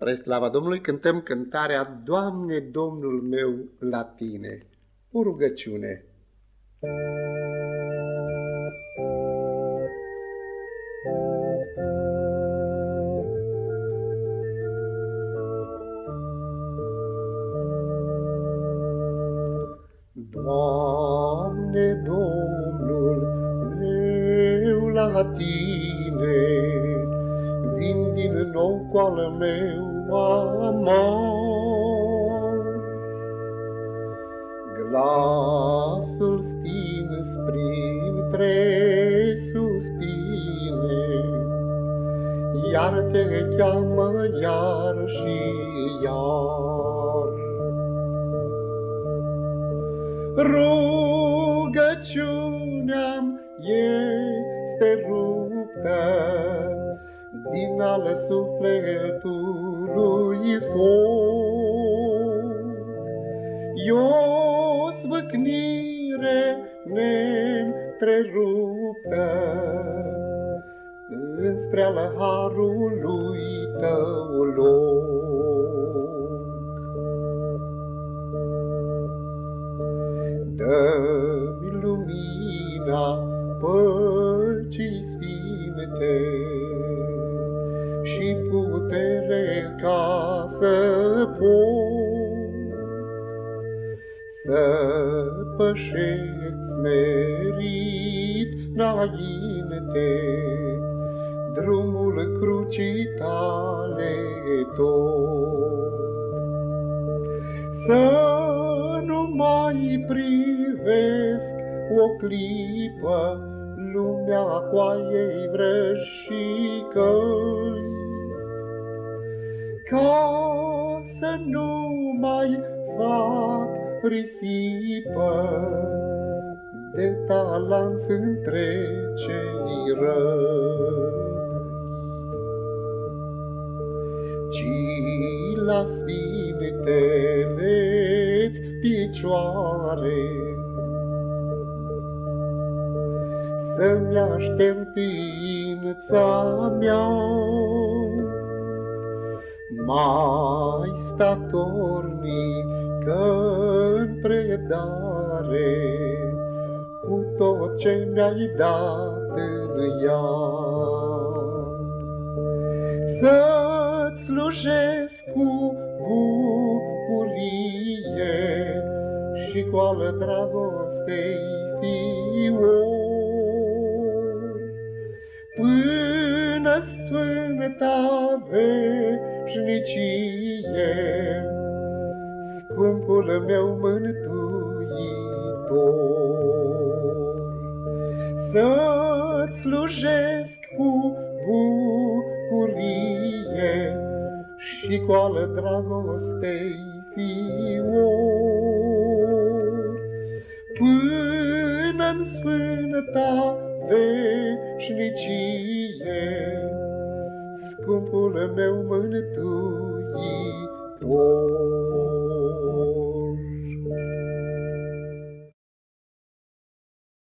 Spre slava Domnului cântăm cântarea Doamne, Domnul meu, la Tine. O rugăciune. Doamne, Domnul meu, la Tine, vin din nou cu al meu amor. Glasul stins printre suspine, Iar te cheamă iar și iar. Rugăciunea este ruptă, din al sufletului foc. E o svâcnire neîntreruptă înspre al harului tău loc. Dă-mi lumina păcii sfinte, și putere ca să pot să pășesc merit înainte drumul crucii tale tot. Să nu mai privesc o clipă lumea coaiei vrăși căi, ca să nu mai fac risipă de talanți între cei răi. Ci la sfintele picioare să-mi aștept ființa mea. Mai statornică în predare, cu tot ce mi-ai dat în ea. Să-ți slujesc cu bucurie și cu al dragostei fiu până sfânta veșnicie, scumpul meu mântuitor. Să-ți slujesc cu bucurie și cu al dragostei fior, până-n sfânta veșnicie, scumpul meu mântuitor.